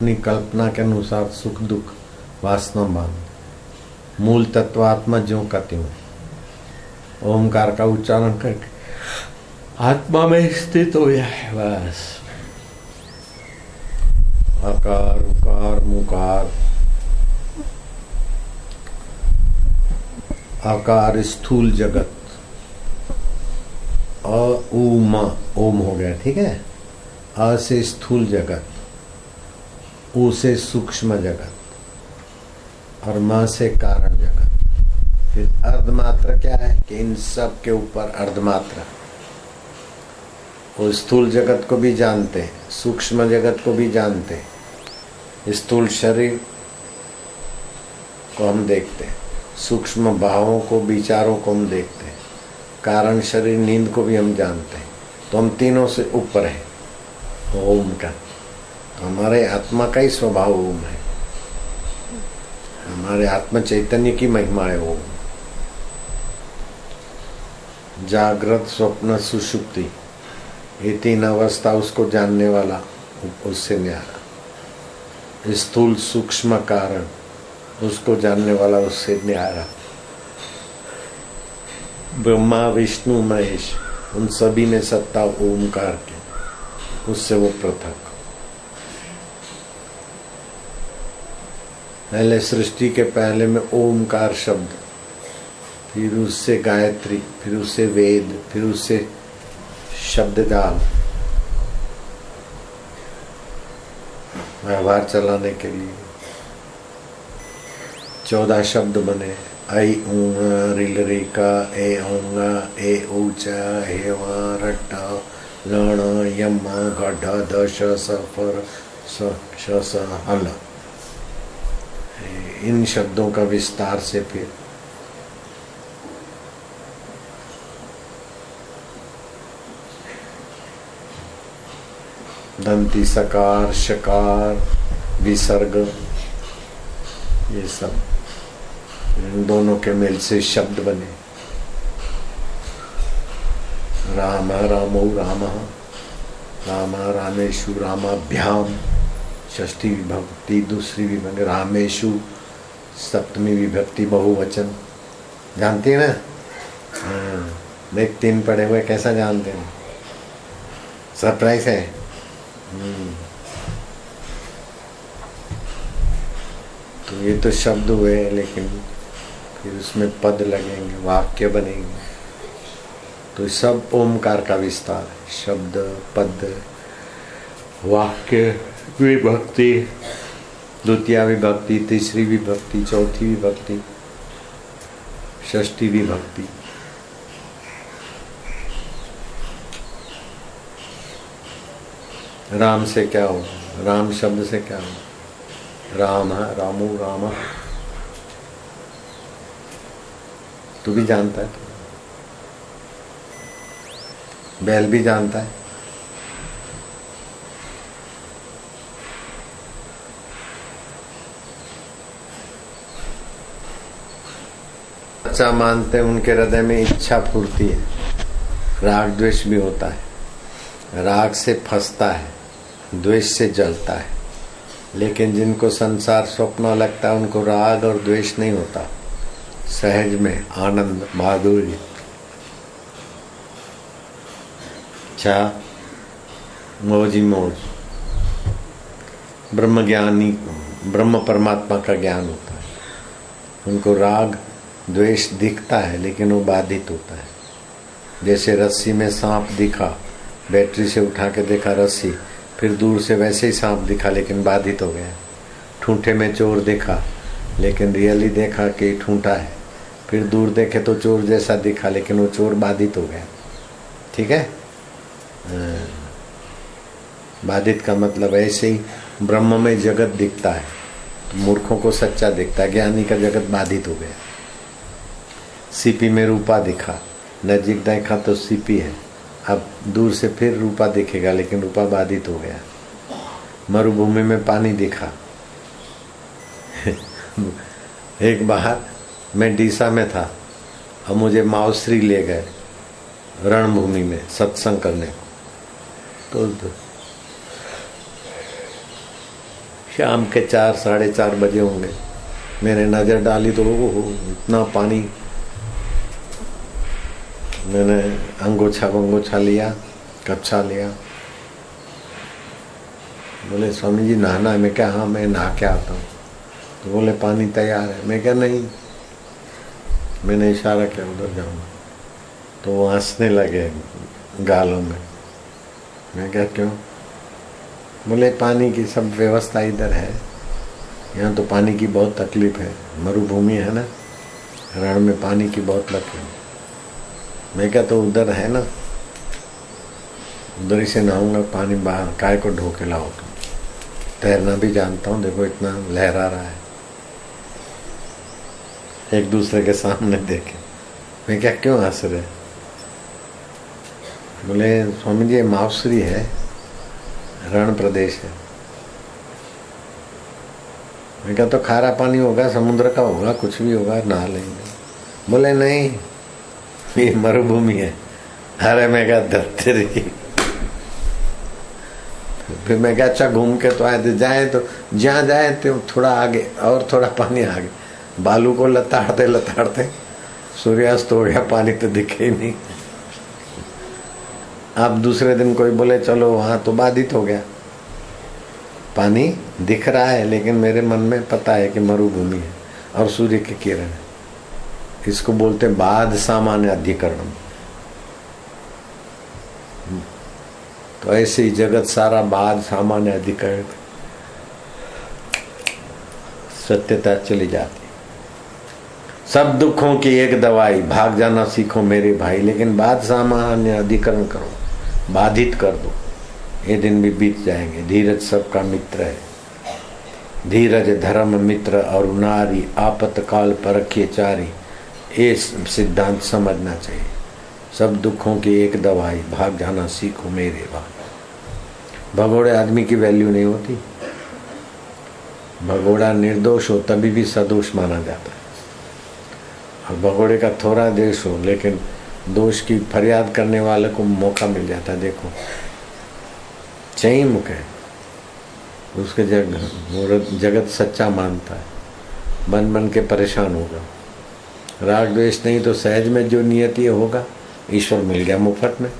अपनी कल्पना के अनुसार सुख, दुख, वासना मान मूल तत्वात्मा जो का त्यों। ओमकार का उच्चारण करके, आत्मा में स्थित हो जाए बस। आकार, उकार, मुकार। आकार, स्थूल जगत। अ उम ओम हो गया, ठीक है? अ से स्थूल जगत। ऊ से सूक्ष्म जगत और माँ से कारण जगत। फिर अर्धमात्र क्या है? कि इन सब के ऊपर अर्धमात्र। वो स्थूल जगत को भी जानते हैं, सूक्ष्म जगत को भी जानते हैं। स्थूल शरीर को हम देखते हैं, सूक्ष्म भावों को, विचारों को हम देखते हैं। कारण शरीर, नींद को भी हम जानते हैं। तो हम तीनों से ऊपर हैं, ओम का। हमारे आत्मा का ही स्वभाव ओम है। हमारे आत्म चैतन्य की महिमा है ओम। जागृत स्वप्न सुषुप्ति, ये तीन अवस्था उसको जानने वाला, उससे न्यारा। स्थूल सूक्ष्म कारण, उसको जानने वाला, उससे न्यारा। ब्रह्मा, विष्णु, महेश, उन सभी में सत्ता ओमकार के, उससे वो पृथक। पहले सृष्टि के पहले में ओमकार शब्द, फिर उससे गायत्री, फिर उससे वेद, फिर उससे शब्द दाल व्यवहार चलाने के लिए। चौदह शब्द बने, आई ऊंग, रिल रिका ए ऊँगा, ए ऊँचा हेवा रट्टा लण, यम गढ़ दश, सफ़र, स इन शब्दों का विस्तार से फिर। दंती, सकार, शकार, विसर्ग, ये सब। इन दोनों के मेल से शब्द बने। राम, रामो, राम राम, रामेशु, रामाभ्याम, षष्ठी विभक्ति, दूसरी विभक्ति, रामेशु सप्तमी विभक्ति बहुवचन। जानती है ना? हाँ। एक तीन पढ़े हुए कैसा जानते हैं? सरप्राइज़ है। हम्म। तो ये तो शब्द हुए लेकिन फिर उसमें पद लगेंगे, वाक्य बनेंगे। तो सब ओमकार का विस्तार है। शब्द, पद, वाक्य, विभक्ति द्वितीय विभक्ति, तीसरी विभक्ति, चौथी विभक्ति, षष्ठी विभक्ति। राम से क्या हो? राम शब्द से क्या हो? राम, है, रामो, राम। तू भी जानता है? बैल भी जानता है? सच्चा मानते हैं, उनके हृदय में इच्छा फूर्ती है। राग द्वेष भी होता है। राग से फंसता है, द्वेष से जलता है। लेकिन जिनको संसार स्वप्न लगता है, उनको राग और द्वेष नहीं होता। सहज में आनंद, माधुर्य। अच्छा मौजी मौज। ब्रह्म ज्ञानी ब्रह्म परमात्मा का ज्ञान होता है। उनको राग द्वेष दिखता है, लेकिन वो बाधित होता है। जैसे रस्सी में सांप दिखा, बैटरी से उठा के देखा रस्सी, फिर दूर से वैसे ही सांप दिखा, लेकिन बाधित हो गया। ठूंठे में चोर देखा, लेकिन रियली देखा कि ठूंठा है। फिर दूर देखे तो चोर जैसा दिखा, लेकिन वो चोर बाधित हो गया। ठीक है? हाँ। बाधित का मतलब ऐसे ही ब्रह्म में जगत दिखता है। मूर्खों को सच्चा दिखता है, ज्ञानी का जगत बाधित हो गया। सीपी में रूपा दिखा। नजीक देखा तो सीपी है। अब दूर से फिर रूपा दिखेगा, लेकिन रूपा बाधित हो गया। मरुभूमि में पानी दिखा। एक बार मैं डीसा में था। अब मुझे माओश्री ले गए रणभूमि में सत्संग करने को। तो शाम के चार, साढ़े चार बजे होंगे। मैंने नज़र डाली तो वो इतना पानी मैंने अंगोछा वंगोछा लिया कच्छा लिया। बोले स्वामी जी नहाना है। मैं क्या हाँ मैं नहा के आता हूँ। तो बोले, पानी तैयार है। मैं क्या, नहीं। मैंने इशारा किया, उधर जाऊँगा तो वो हंसने लगे गालों में। मैं क्या, क्यों? बोले, पानी की सब व्यवस्था इधर है। यहाँ तो पानी की बहुत तकलीफ़ है। मरुभूमि है ना? रण में पानी की बहुत तकलीफ़ मैं क्या तो उधर है ना? उधर ही से नहाऊँगा पानी बाहर, काय को ढो के लाओ तैरना भी जानता हूँ, देखो इतना लहरा रहा है। एक दूसरे के सामने देखे। मैं क्या क्यों हंस रहे? बोले, स्वामी जी मावसरी है, रण प्रदेश है। मैं क्या तो खारा पानी होगा, समुद्र का होगा, कुछ भी होगा, नहा लेंगे। बोले, नहीं ये मरुभूमि है। अरे मैं क्या दत्तरी फिर मैं क्या अच्छा घूम के तो आए थे, जाए तो जहाँ जाए तो थोड़ा आगे, और थोड़ा पानी आगे। बालू को लताड़ते लताड़ते, सूर्यास्त हो गया, पानी तो दिखे ही नहीं। अब दूसरे दिन कोई बोले, चलो, वहाँ तो बाधित हो गया। पानी दिख रहा है, लेकिन मेरे मन में पता है कि मरुभूमि है, और सूर्य की किरण है। इसको बोलते हैं? बाध सामान्य अधिकरण। तो ऐसे ही जगत सारा बाध सामान्य अधिकरण। सत्यता चली जाती। सब दुखों की एक दवाई, भाग जाना सीखो मेरे भाई, लेकिन बात सामान्य अधिकरण करो। बाधित कर दो। ये दिन भी बीत जाएँगे। धीरज सबका मित्र है। धीरज धर्म मित्र और नारी, आपतकाल चारी। ये सिद्धांत समझना चाहिए। सब दुखों की एक दवाई, भाग जाना सीखो मेरे भाई भगोड़े आदमी की वैल्यू नहीं होती। भगोड़ा निर्दोष हो, तभी भी सदोष माना जाता है। और भगोड़े का थोड़ा देश हो, लेकिन दोष की फरियाद करने वाले को मौका मिल जाता है, देखो। चई मुख है उसके जग जगत सच्चा मानता है। बन बन के परेशान होगा। राग द्वेष नहीं तो सहज में जो नियति होगा ईश्वर मिल गया मुफ़्त में।